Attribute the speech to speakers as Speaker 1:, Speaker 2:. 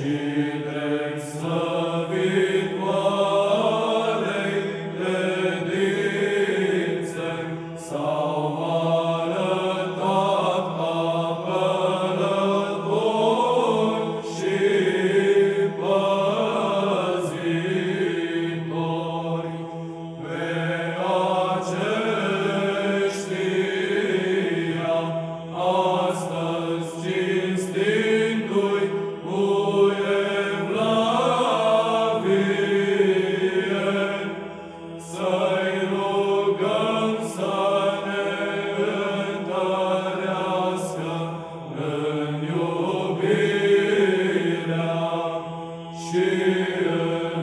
Speaker 1: Sancta you.